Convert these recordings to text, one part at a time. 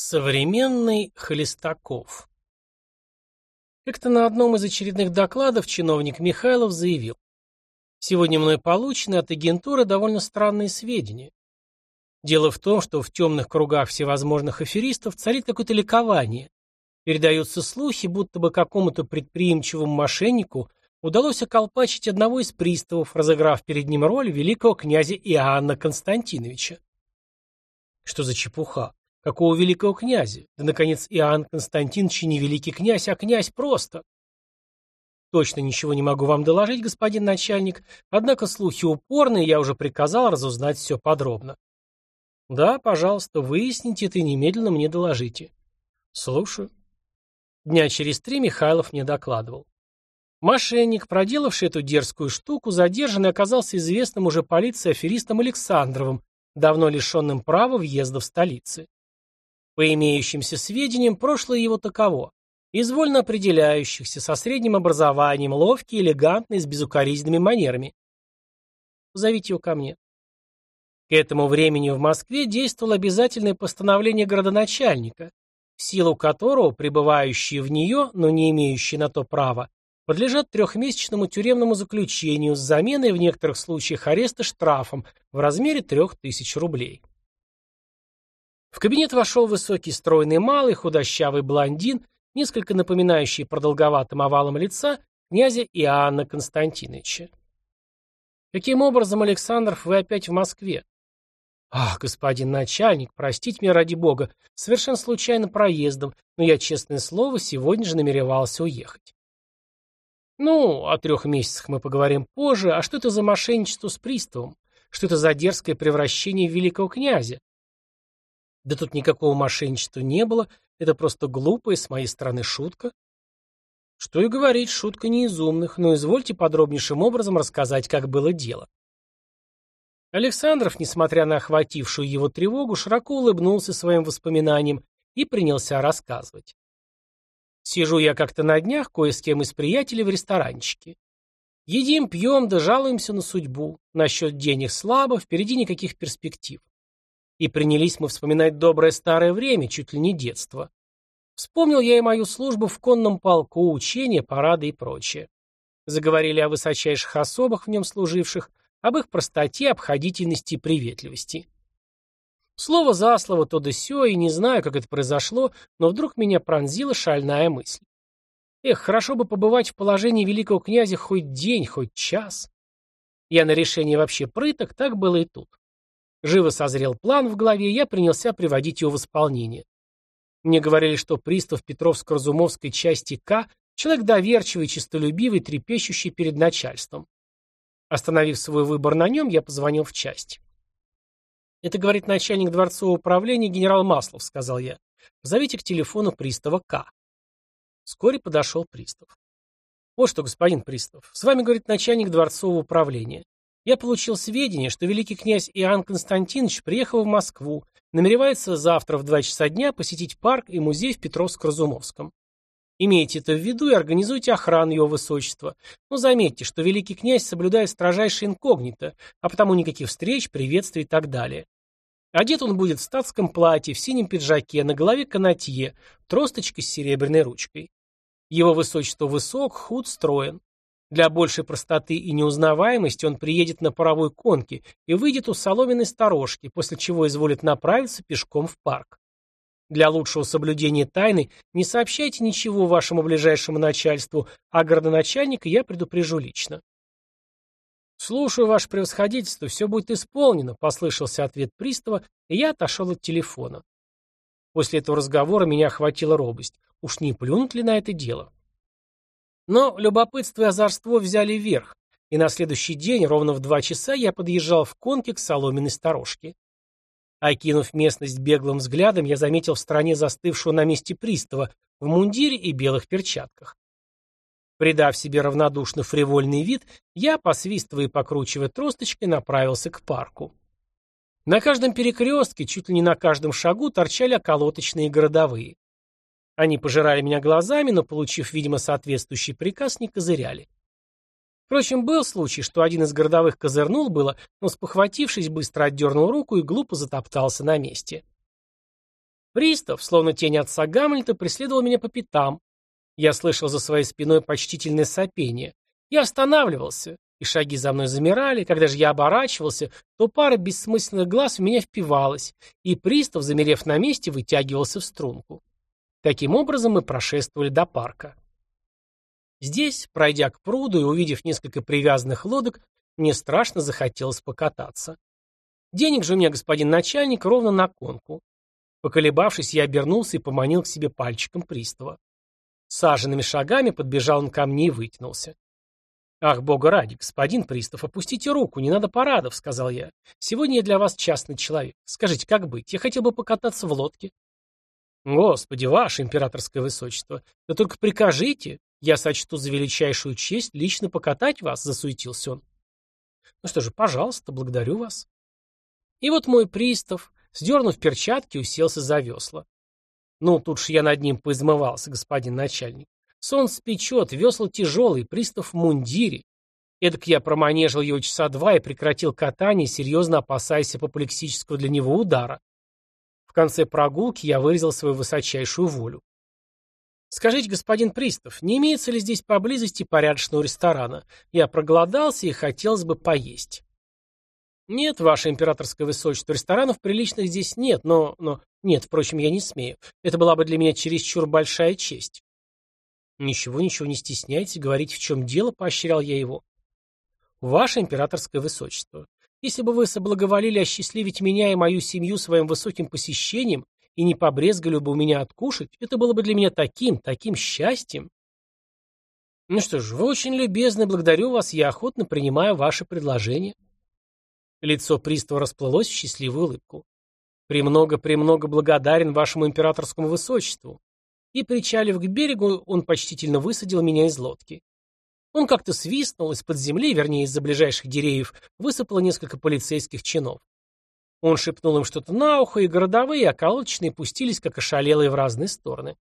Современный Хлестаков Как-то на одном из очередных докладов чиновник Михайлов заявил, «Сегодня мной получены от агентуры довольно странные сведения. Дело в том, что в темных кругах всевозможных аферистов царит какое-то ликование. Передаются слухи, будто бы какому-то предприимчивому мошеннику удалось околпачить одного из приставов, разыграв перед ним роль великого князя Иоанна Константиновича. Что за чепуха? Какого великого князя? Да, наконец, Иоанн Константинович не великий князь, а князь просто. Точно ничего не могу вам доложить, господин начальник, однако слухи упорные, я уже приказал разузнать все подробно. Да, пожалуйста, выясните это и немедленно мне доложите. Слушаю. Дня через три Михайлов мне докладывал. Мошенник, проделавший эту дерзкую штуку, задержанный оказался известным уже полиции аферистом Александровым, давно лишенным права въезда в столицы. По имеющимся сведениям, прошлое его таково. Из вольно определяющихся, со средним образованием, ловкий, элегантный, с безукоризненными манерами. Зовите его ко мне. К этому времени в Москве действовало обязательное постановление городоначальника, в силу которого пребывающие в нее, но не имеющие на то права, подлежат трехмесячному тюремному заключению с заменой в некоторых случаях ареста штрафом в размере трех тысяч рублей. В кабинет вошел высокий стройный малый, худощавый блондин, несколько напоминающий продолговатым овалом лица князя Иоанна Константиновича. «Каким образом, Александров, вы опять в Москве?» «Ах, господин начальник, простите меня ради бога, совершенно случайно проездом, но я, честное слово, сегодня же намеревался уехать». «Ну, о трех месяцах мы поговорим позже, а что это за мошенничество с приставом? Что это за дерзкое превращение великого князя? Да тут никакого мошенничества не было, это просто глупая с моей стороны шутка. Что и говорить, шутка не из умных, но извольте подробнейшим образом рассказать, как было дело. Александров, несмотря на охватившую его тревогу, широко улыбнулся своим воспоминаниям и принялся рассказывать. Сижу я как-то на днях кое с кем из приятелей в ресторанчике. Едим, пьем, да жалуемся на судьбу. Насчет денег слабо, впереди никаких перспектив. И принялись мы вспоминать доброе старое время, чуть ли не детство. Вспомнил я и мою службу в конном полку, учения, парады и прочее. Заговорили о высочайших особах в нем служивших, об их простоте, обходительности и приветливости. Слово за слово то да сё, и не знаю, как это произошло, но вдруг меня пронзила шальная мысль. Эх, хорошо бы побывать в положении великого князя хоть день, хоть час. Я на решение вообще прыток, так было и тут. Живо созрел план в голове, и я принялся приводить его в исполнение. Мне говорили, что пристав Петровско-Разумовской части К – человек доверчивый, честолюбивый, трепещущий перед начальством. Остановив свой выбор на нем, я позвонил в часть. «Это, говорит начальник дворцового управления генерал Маслов», – сказал я. «Зовите к телефону пристава К». Вскоре подошел пристав. «Вот что, господин пристав, с вами, говорит начальник дворцового управления. Я получил сведения, что великий князь Иоанн Константинович приехал в Москву, намеревается завтра в два часа дня посетить парк и музей в Петровско-Разумовском. Имейте это в виду и организуйте охрану его высочества. Но заметьте, что великий князь соблюдает строжайшее инкогнито, а потому никаких встреч, приветствий и так далее. Одет он будет в статском платье, в синем пиджаке, на голове канатье, тросточка с серебряной ручкой. Его высочество высок, худ, строен. Для большей простоты и неузнаваемости он приедет на паровой конке и выйдет у соломенной сторожки, после чего изволит направиться пешком в парк. Для лучшего соблюдения тайны не сообщайте ничего вашему ближайшему начальству, а городоначальника я предупрежу лично. «Слушаю, ваше превосходительство, все будет исполнено», — послышался ответ пристава, и я отошел от телефона. После этого разговора меня охватила робость. Уж не плюнут ли на это дело? Но любопытство и озорство взяли верх, и на следующий день, ровно в два часа, я подъезжал в конке к соломенной сторожке. Окинув местность беглым взглядом, я заметил в стороне застывшего на месте пристава в мундире и белых перчатках. Придав себе равнодушно фривольный вид, я, посвистывая и покручивая тросточкой, направился к парку. На каждом перекрестке, чуть ли не на каждом шагу, торчали околоточные городовые. Они пожирали меня глазами, но, получив, видимо, соответствующий приказ, не козыряли. Впрочем, был случай, что один из городовых козырнул было, но, спохватившись, быстро отдернул руку и глупо затоптался на месте. Пристав, словно тень отца Гамлета, преследовал меня по пятам. Я слышал за своей спиной почтительное сопение. Я останавливался, и шаги за мной замирали. Когда же я оборачивался, то пара бессмысленных глаз в меня впивалась, и пристав, замерев на месте, вытягивался в струнку. Таким образом мы прошествовали до парка. Здесь, пройдя к пруду и увидев несколько привязанных лодок, мне страшно захотелось покататься. Денег же у меня, господин начальник, ровно на конку. Поколебавшись, я обернулся и поманил к себе пальчиком пристава. Саженными шагами подбежал он ко мне и вытянулся. «Ах, бога ради, господин пристав, опустите руку, не надо парадов», — сказал я. «Сегодня я для вас частный человек. Скажите, как быть? Я хотел бы покататься в лодке». «Господи, ваше императорское высочество, да только прикажите, я сочту за величайшую честь лично покатать вас», — засуетился он. «Ну что же, пожалуйста, благодарю вас». И вот мой пристав, сдернув перчатки, уселся за весла. Ну, тут ж я над ним поизмывался, господин начальник. Сон спечет, весла тяжелые, пристав в мундире. Эдак я проманежил его часа два и прекратил катание, серьезно опасаясь апоплексического для него удара. Конце прогулки я выразил свою высочайшую волю. «Скажите, господин Пристав, не имеется ли здесь поблизости порядочного ресторана? Я проголодался и хотелось бы поесть». «Нет, ваше императорское высочество, ресторанов приличных здесь нет, но... но... Нет, впрочем, я не смею. Это была бы для меня чересчур большая честь». «Ничего, ничего не стесняйтесь, говорите, в чем дело», — поощрял я его. «Ваше императорское высочество, если бы вы соблаговолили осчастливить меня и мою семью своим высоким посещением и не побрезгали бы у меня откушать, это было бы для меня таким, таким счастьем». «Ну что ж, вы очень любезны, благодарю вас, я охотно принимаю ваше предложение». Лицо пристава расплылось в счастливую улыбку. «Премного-премного благодарен вашему императорскому высочеству». И, причалив к берегу, он почтительно высадил меня из лодки. Он как-то свистнул, из-под земли, вернее, из-за ближайших деревьев, высыпало несколько полицейских чинов. Он шепнул им что-то на ухо, и городовые, и околоточные пустились, как ошалелые, в разные стороны.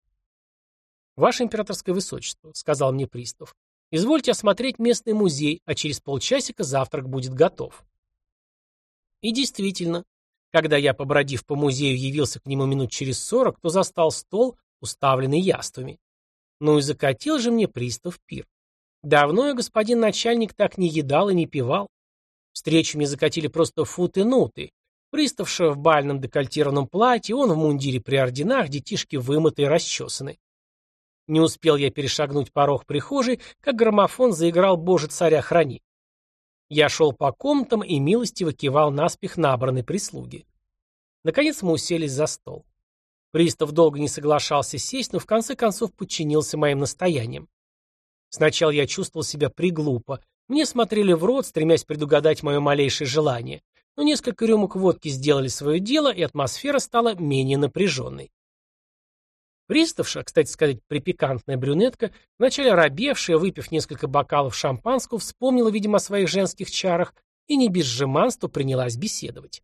«Ваше императорское высочество», — сказал мне пристав, — «извольте осмотреть местный музей, а через полчасика завтрак будет готов». И действительно, когда я, побродив по музею, явился к нему минут через сорок, то застал стол, уставленный яствами. Ну и закатил же мне пристав пир. Давно я, господин начальник, так не едал и не пивал. Встречу мне закатили просто футы-нуты. Приставша в бальном декольтированном платье, он в мундире при орденах, детишки вымытые и расчесаны. Не успел я перешагнуть порог прихожей, как граммофон заиграл «Боже, царя храни». Я шел по комнатам и милостиво кивал наспех набранной прислуги. Наконец мы уселись за стол. Пристав долго не соглашался сесть, но в конце концов подчинился моим настояниям. Сначала я чувствовал себя приглупо. Мне смотрели в рот, стремясь предугадать мое малейшее желание. Но несколько рюмок водки сделали свое дело, и атмосфера стала менее напряженной. Приставша, кстати сказать, припикантная брюнетка, вначале робевшая, выпив несколько бокалов шампанского, вспомнила, видимо, о своих женских чарах и не без жеманства принялась беседовать.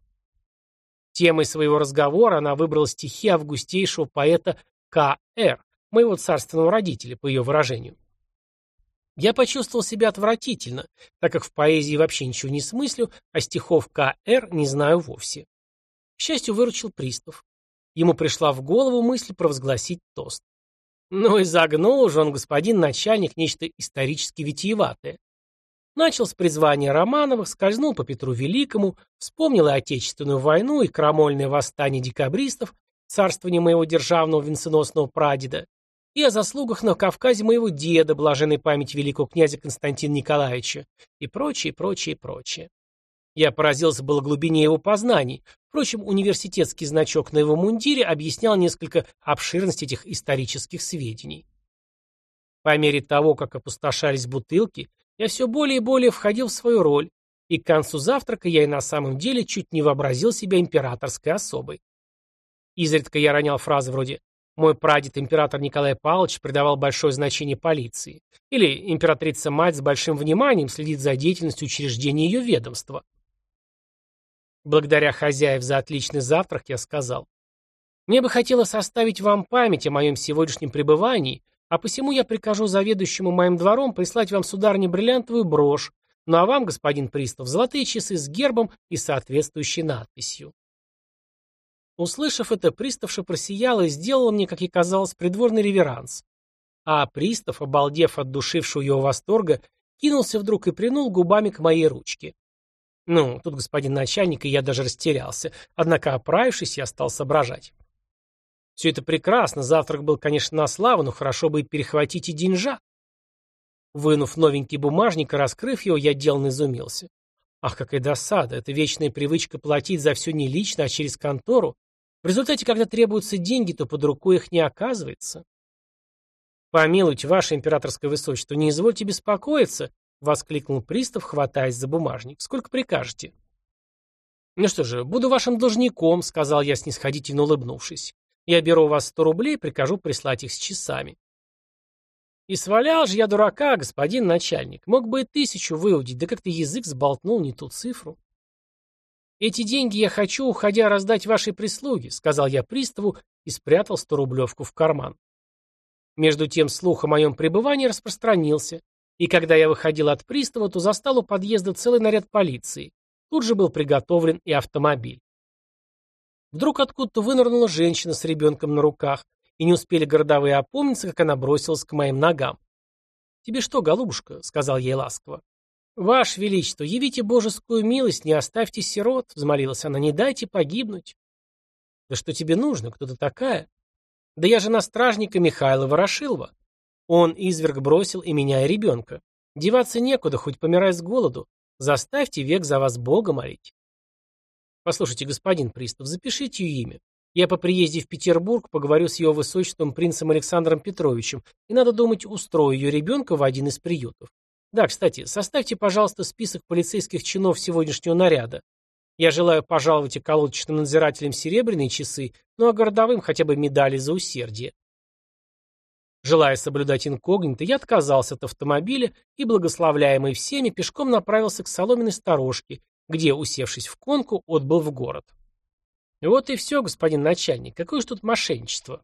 Темой своего разговора она выбрала стихи августейшего поэта К.Р., моего царственного родителя, по ее выражению. Я почувствовал себя отвратительно, так как в поэзии вообще ничего не смыслю, а стихов К.Р. не знаю вовсе. К счастью, выручил пристав. Ему пришла в голову мысль провозгласить тост. Ну и загнул же он, господин начальник, нечто исторически витиеватое. Начал с призвания Романовых, скользнул по Петру Великому, вспомнил и Отечественную войну, и крамольное восстание декабристов, царствование моего державного венценосного прадеда, и о заслугах на Кавказе моего деда, блаженной памяти великого князя Константина Николаевича, и прочее, прочее, прочее. Я поразился было глубине его познаний. Впрочем, университетский значок на его мундире объяснял несколько обширность этих исторических сведений. По мере того, как опустошались бутылки, я все более и более входил в свою роль, и к концу завтрака я и на самом деле чуть не вообразил себя императорской особой. Изредка я ронял фразы вроде «Мой прадед, император Николай Павлович, придавал большое значение полиции» или «Императрица-мать с большим вниманием следит за деятельностью учреждения ее ведомства». Благодаря хозяев за отличный завтрак я сказал. Мне бы хотелось оставить вам память о моем сегодняшнем пребывании, а посему я прикажу заведующему моим двором прислать вам, сударыне, бриллиантовую брошь, ну а вам, господин пристав, золотые часы с гербом и соответствующей надписью. Услышав это, приставша просияла и сделала мне, как ей казалось, придворный реверанс. А пристав, обалдев от душившего его восторга, кинулся вдруг и принул губами к моей ручке. Ну, тут господин начальник, и я даже растерялся. Однако, оправившись, я стал соображать. Все это прекрасно, завтрак был, конечно, на славу, но хорошо бы и перехватить и деньжа. Вынув новенький бумажник и раскрыв его, я деланно изумился. Ах, какая досада, это вечная привычка платить за все не лично, а через контору. В результате, когда требуются деньги, то под рукой их не оказывается. «Помилуйте, ваше императорское высочество, не извольте беспокоиться», — воскликнул пристав, хватаясь за бумажник. «Сколько прикажете?» «Ну что же, буду вашим должником», — сказал я, снисходительно улыбнувшись. «Я беру у вас сто рублей и прикажу прислать их с часами». «И свалял же я дурака, господин начальник. Мог бы и тысячу выудить, да как-то язык сболтнул не ту цифру». «Эти деньги я хочу, уходя, раздать вашей прислуге», — сказал я приставу и спрятал сто рублевку в карман. Между тем слух о моем пребывании распространился, и когда я выходил от пристава, то застал у подъезда целый наряд полиции. Тут же был приготовлен и автомобиль. Вдруг откуда-то вынырнула женщина с ребенком на руках, и не успели городовые опомниться, как она бросилась к моим ногам. «Тебе что, голубушка?» — сказал ей ласково. «Ваше Величество, явите божескую милость, не оставьте сирот», — взмолилась она, — «не дайте погибнуть». «Да что тебе нужно? Кто ты такая?» «Да я жена стражника Михаила Ворошилова. Он изверг бросил и меня, и ребенка. Деваться некуда, хоть помирай с голоду. Заставьте век за вас Бога молить». «Послушайте, господин пристав, запишите ее имя. Я по приезде в Петербург поговорю с его высочеством принцем Александром Петровичем, и, надо думать, устрою ее ребенка в один из приютов. Да, кстати, составьте, пожалуйста, список полицейских чинов сегодняшнего наряда. Я желаю пожаловать околоточным надзирателям серебряные часы, ну а городовым хотя бы медали за усердие. Желая соблюдать инкогнито, я отказался от автомобиля и, благословляемый всеми, пешком направился к соломенной сторожке, где, усевшись в конку, отбыл в город. Вот и все, господин начальник, какое же тут мошенничество.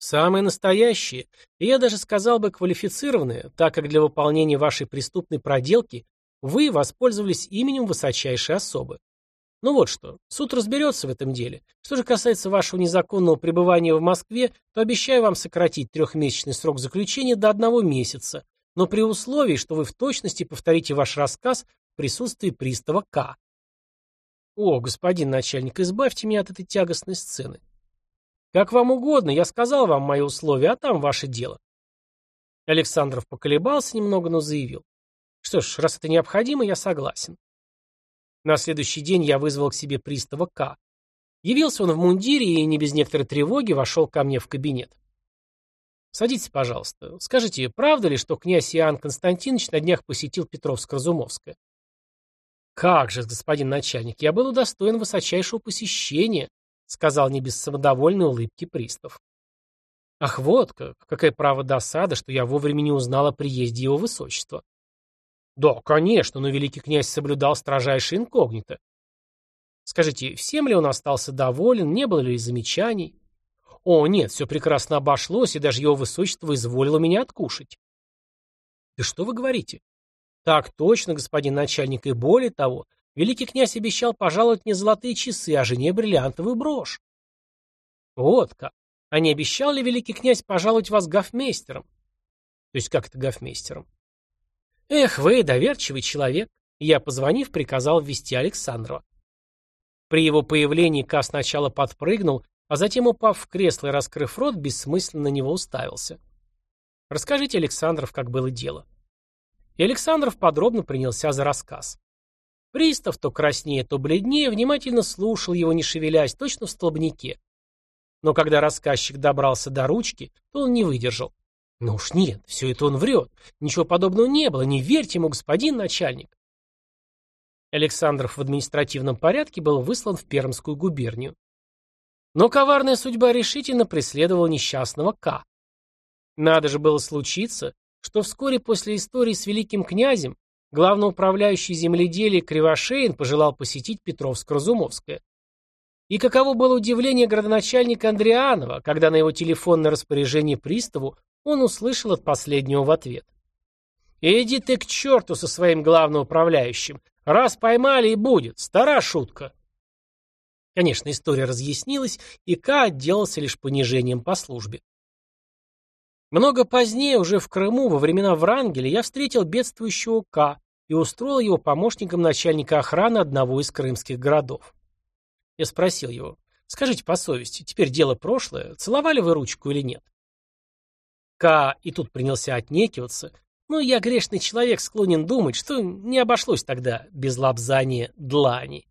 Самые настоящие, и я даже сказал бы квалифицированные, так как для выполнения вашей преступной проделки вы воспользовались именем высочайшей особы. Ну вот что, суд разберется в этом деле. Что же касается вашего незаконного пребывания в Москве, то обещаю вам сократить трехмесячный срок заключения до одного месяца, но при условии, что вы в точности повторите ваш рассказ в присутствии пристава К. О, господин начальник, избавьте меня от этой тягостной сцены. Как вам угодно, я сказал вам мои условия, а там ваше дело. Александров поколебался немного, но заявил. Что ж, раз это необходимо, я согласен. На следующий день я вызвал к себе пристава К. Явился он в мундире и не без некоторой тревоги вошел ко мне в кабинет. «Садитесь, пожалуйста. Скажите, правда ли, что князь Иоанн Константинович на днях посетил Петровско-Разумовское?» «Как же, господин начальник, я был удостоен высочайшего посещения», сказал не без самодовольной улыбки пристав. Ах, вот как, какая право досада, что я вовремя не узнал о приезде его высочества. Да, конечно, но великий князь соблюдал строжайшее инкогнито. Скажите, всем ли он остался доволен, не было ли замечаний? О, нет, все прекрасно обошлось, и даже его высочество изволило меня откушать. Да что вы говорите? Так точно, господин начальник, и более того, Великий князь обещал пожаловать мне золотые часы, а жене бриллиантовую брошь. Вот как. А не обещал ли великий князь пожаловать вас гофмейстером? То есть как это гофмейстером? Эх, вы доверчивый человек. Я, позвонив, приказал ввести Александрова. При его появлении Ка сначала подпрыгнул, а затем, упав в кресло и раскрыв рот, бессмысленно на него уставился. Расскажите, Александров, как было дело. И Александров подробно принялся за рассказ. Пристав, то краснее, то бледнее, внимательно слушал его, не шевелясь, точно в столбнике. Но когда рассказчик добрался до ручки, то он не выдержал. Ну уж нет, все это он врет. Ничего подобного не было, не верьте ему, господин начальник. Александров в административном порядке был выслан в Пермскую губернию. Но коварная судьба решительно преследовала несчастного К. Надо же было случиться, что вскоре после истории с великим князем главноуправляющий земледелия Кривошеин пожелал посетить Петровско-Разумовское. И каково было удивление градоначальника Андрианова, когда на его телефонное распоряжение приставу он услышал от последнего в ответ. «Иди ты к черту со своим главноуправляющим! Раз поймали и будет! Стара шутка!» Конечно, история разъяснилась, и К отделался лишь понижением по службе. Много позднее, уже в Крыму, во времена Врангеля, я встретил бедствующего К и устроил его помощником начальника охраны одного из крымских городов. Я спросил его, скажите по совести, теперь дело прошлое, целовали вы ручку или нет? К и тут принялся отнекиваться, но я грешный человек, склонен думать, что не обошлось тогда без лапзания длани.